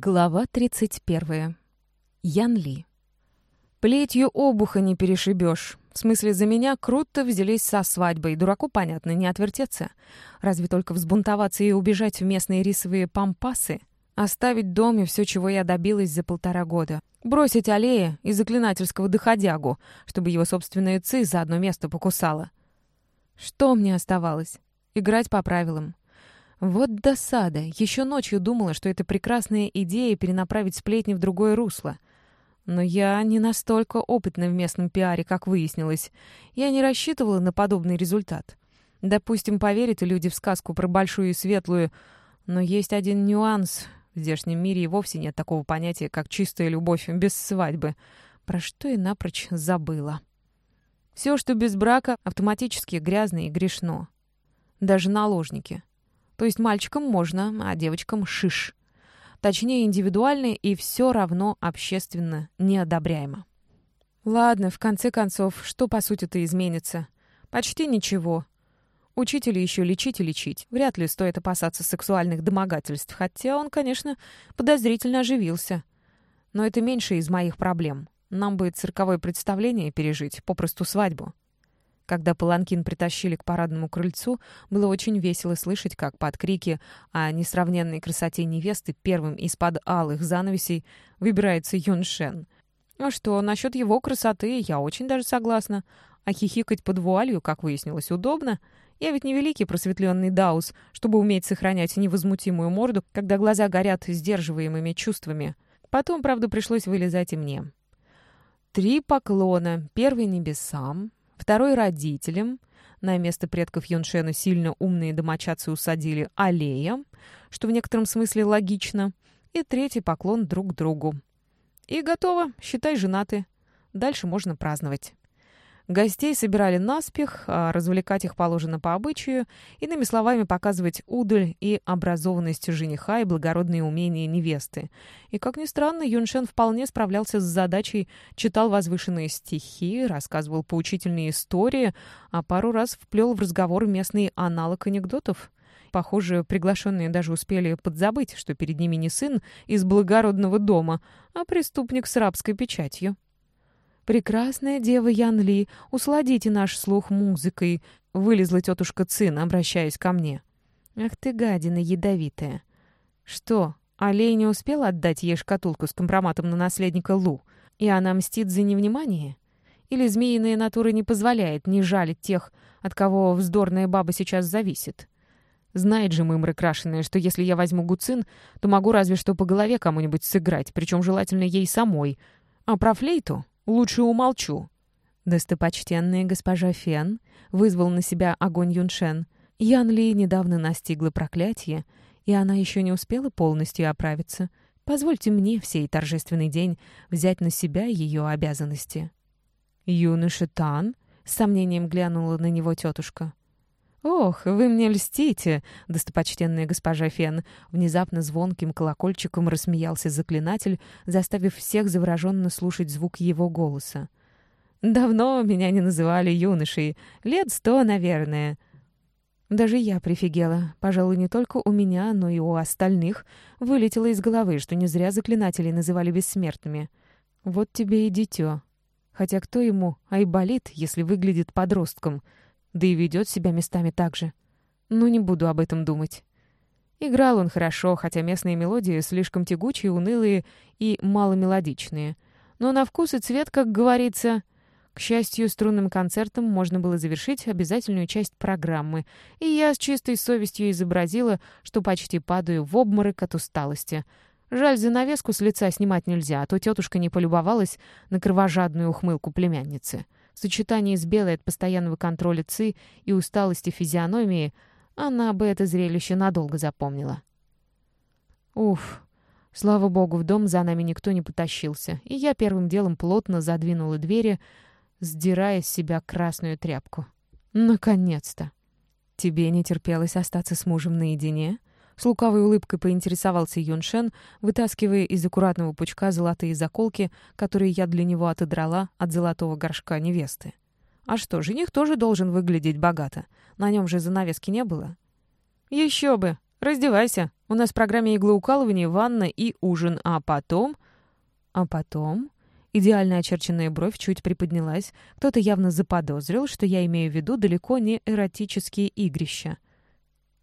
Глава 31. Ян Ли. Плетью обуха не перешибешь. В смысле, за меня круто взялись со свадьбой. Дураку, понятно, не отвертеться. Разве только взбунтоваться и убежать в местные рисовые пампасы? Оставить дом и все, чего я добилась за полтора года. Бросить аллея и заклинательского доходягу, чтобы его собственная ци за одно место покусала. Что мне оставалось? Играть по правилам. Вот досада. Еще ночью думала, что это прекрасная идея перенаправить сплетни в другое русло. Но я не настолько опытна в местном пиаре, как выяснилось. Я не рассчитывала на подобный результат. Допустим, поверят люди в сказку про большую и светлую, но есть один нюанс. В здешнем мире и вовсе нет такого понятия, как чистая любовь без свадьбы, про что я напрочь забыла. Все, что без брака, автоматически грязно и грешно. Даже наложники. То есть мальчикам можно, а девочкам шиш. Точнее, индивидуально и все равно общественно неодобряемо. Ладно, в конце концов, что по сути-то изменится? Почти ничего. Учителя еще лечить и лечить. Вряд ли стоит опасаться сексуальных домогательств, хотя он, конечно, подозрительно оживился. Но это меньше из моих проблем. Нам бы цирковое представление пережить, попросту свадьбу. Когда Паланкин притащили к парадному крыльцу, было очень весело слышать, как под крики о несравненной красоте невесты первым из-под алых занавесей выбирается Юн Шен. А что, насчет его красоты я очень даже согласна. А хихикать под вуалью, как выяснилось, удобно. Я ведь не великий просветленный Даус, чтобы уметь сохранять невозмутимую морду, когда глаза горят сдерживаемыми чувствами. Потом, правда, пришлось вылезать и мне. Три поклона. Первый небесам, второй — родителям. На место предков Юншена сильно умные домочадцы усадили аллея, что в некотором смысле логично, и третий поклон друг другу. И готово, считай, женаты. Дальше можно праздновать. Гостей собирали наспех, а развлекать их положено по обычаю, иными словами, показывать удаль и образованность жениха и благородные умения невесты. И, как ни странно, Юншен вполне справлялся с задачей, читал возвышенные стихи, рассказывал поучительные истории, а пару раз вплел в разговор местный аналог анекдотов. Похоже, приглашенные даже успели подзабыть, что перед ними не сын из благородного дома, а преступник с рабской печатью. «Прекрасная дева Ян Ли, усладите наш слух музыкой», — вылезла тетушка Цин, обращаясь ко мне. «Ах ты, гадина ядовитая!» «Что, Алей не успел отдать ей шкатулку с компроматом на наследника Лу, и она мстит за невнимание? Или змеиная натура не позволяет не жалить тех, от кого вздорная баба сейчас зависит?» Знает же мымра крашеная, что если я возьму гуцин, то могу разве что по голове кому-нибудь сыграть, причем желательно ей самой. А про флейту Лучше умолчу». Достопочтенная госпожа Фен вызвал на себя огонь Юншен. Ян Ли недавно настигла проклятие, и она еще не успела полностью оправиться. Позвольте мне в сей торжественный день взять на себя ее обязанности. «Юноша Тан?» — с сомнением глянула на него тетушка. «Ох, вы мне льстите, достопочтенная госпожа Фен!» Внезапно звонким колокольчиком рассмеялся заклинатель, заставив всех завороженно слушать звук его голоса. «Давно меня не называли юношей. Лет сто, наверное». Даже я прифигела. Пожалуй, не только у меня, но и у остальных вылетело из головы, что не зря заклинателей называли бессмертными. Вот тебе и дитё. Хотя кто ему айболит, если выглядит подростком — да и ведет себя местами так же. Но не буду об этом думать. Играл он хорошо, хотя местные мелодии слишком тягучие, унылые и маломелодичные. Но на вкус и цвет, как говорится... К счастью, струнным концертом можно было завершить обязательную часть программы, и я с чистой совестью изобразила, что почти падаю в обморок от усталости. Жаль, занавеску с лица снимать нельзя, а то тетушка не полюбовалась на кровожадную ухмылку племянницы. В сочетании с белой от постоянного контроля ЦИ и усталости физиономии она бы это зрелище надолго запомнила. Уф, слава богу, в дом за нами никто не потащился, и я первым делом плотно задвинула двери, сдирая с себя красную тряпку. Наконец-то! Тебе не терпелось остаться с мужем наедине? С лукавой улыбкой поинтересовался Юншен, вытаскивая из аккуратного пучка золотые заколки, которые я для него отодрала от золотого горшка невесты. А что, жених тоже должен выглядеть богато. На нем же занавески не было. «Еще бы!» «Раздевайся. У нас в программе иглоукалывание, ванна и ужин. А потом...» «А потом...» Идеально очерченная бровь чуть приподнялась. Кто-то явно заподозрил, что я имею в виду далеко не эротические игрища.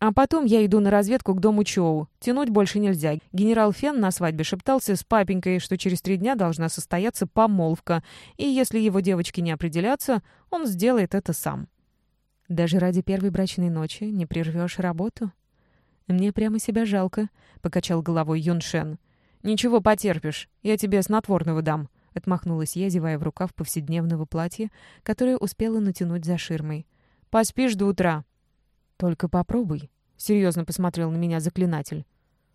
А потом я иду на разведку к дому Чоу. Тянуть больше нельзя. Генерал Фен на свадьбе шептался с папенькой, что через три дня должна состояться помолвка, и если его девочки не определятся, он сделает это сам. Даже ради первой брачной ночи не прервешь работу? Мне прямо себя жалко, — покачал головой Юншен. Ничего потерпишь, я тебе снотворного дам, — отмахнулась я, зевая в рукав повседневного платья, которое успела натянуть за ширмой. Поспишь до утра. Только попробуй, — серьезно посмотрел на меня заклинатель.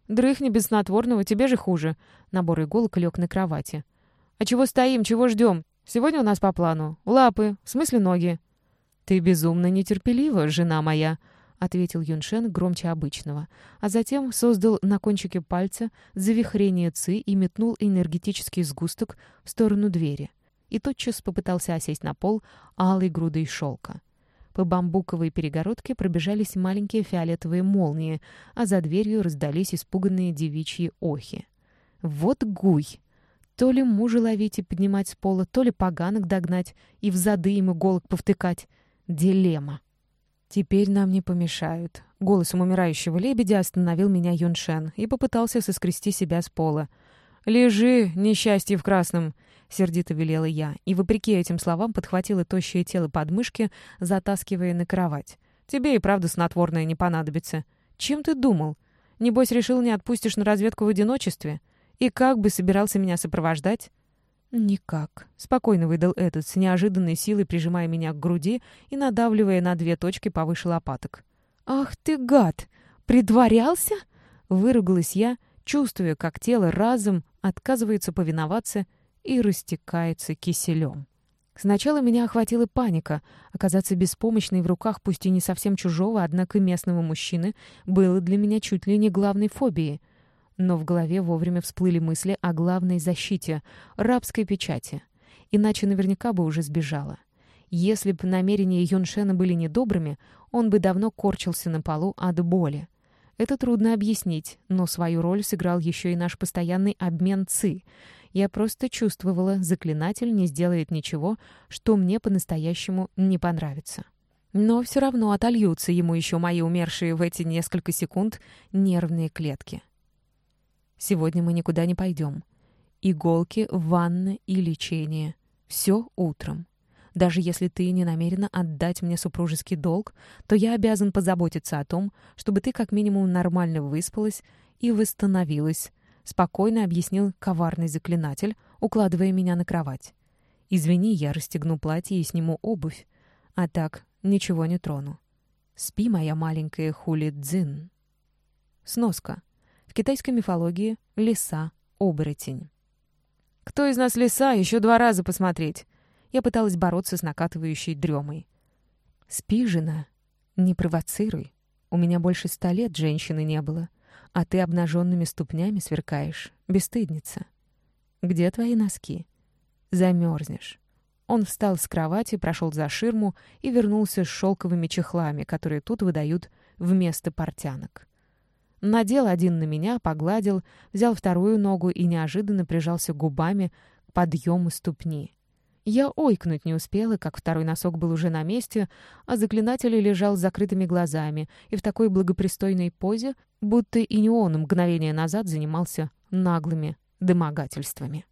«Дрыхни без снотворного, тебе же хуже». Набор иголок лег на кровати. «А чего стоим, чего ждем? Сегодня у нас по плану. Лапы, в смысле ноги». «Ты безумно нетерпелива, жена моя», — ответил Юншен громче обычного, а затем создал на кончике пальца завихрение ци и метнул энергетический сгусток в сторону двери. И тотчас попытался осесть на пол алой грудой шелка. По бамбуковой перегородке пробежались маленькие фиолетовые молнии, а за дверью раздались испуганные девичьи охи. «Вот гуй!» То ли мужа ловить и поднимать с пола, то ли поганок догнать и в зады им иголок повтыкать. Дилемма. «Теперь нам не помешают». Голосом умирающего лебедя остановил меня Юншен и попытался соскрести себя с пола. «Лежи, несчастье в красном!» — сердито велела я, и, вопреки этим словам, подхватила тощее тело подмышки, затаскивая на кровать. «Тебе и правда снотворное не понадобится. Чем ты думал? Небось, решил, не отпустишь на разведку в одиночестве? И как бы собирался меня сопровождать?» «Никак», — спокойно выдал этот, с неожиданной силой прижимая меня к груди и надавливая на две точки повыше лопаток. «Ах ты, гад! Притворялся?» — выругалась я, чувствуя, как тело разом отказывается повиноваться и растекается киселем. Сначала меня охватила паника. Оказаться беспомощной в руках пусть и не совсем чужого, однако местного мужчины, было для меня чуть ли не главной фобией. Но в голове вовремя всплыли мысли о главной защите — рабской печати. Иначе наверняка бы уже сбежала. Если бы намерения Юншена были недобрыми, он бы давно корчился на полу от боли. Это трудно объяснить, но свою роль сыграл еще и наш постоянный обмен ЦИ. Я просто чувствовала, заклинатель не сделает ничего, что мне по-настоящему не понравится. Но все равно отольются ему еще мои умершие в эти несколько секунд нервные клетки. Сегодня мы никуда не пойдем. Иголки, ванна и лечение. Все утром. Даже если ты не намерена отдать мне супружеский долг, то я обязан позаботиться о том, чтобы ты как минимум нормально выспалась и восстановилась», — спокойно объяснил коварный заклинатель, укладывая меня на кровать. «Извини, я расстегну платье и сниму обувь, а так ничего не трону. Спи, моя маленькая хули дзин». Сноска. В китайской мифологии — лиса, оборотень. «Кто из нас лиса? Еще два раза посмотреть!» Я пыталась бороться с накатывающей дремой. «Спи, жена, не провоцируй. У меня больше ста лет женщины не было, а ты обнаженными ступнями сверкаешь, бесстыдница. Где твои носки? Замерзнешь». Он встал с кровати, прошел за ширму и вернулся с шелковыми чехлами, которые тут выдают вместо портянок. Надел один на меня, погладил, взял вторую ногу и неожиданно прижался губами к подъему ступни. Я ойкнуть не успела, как второй носок был уже на месте, а заклинатель лежал с закрытыми глазами и в такой благопристойной позе, будто и не он мгновение назад занимался наглыми домогательствами.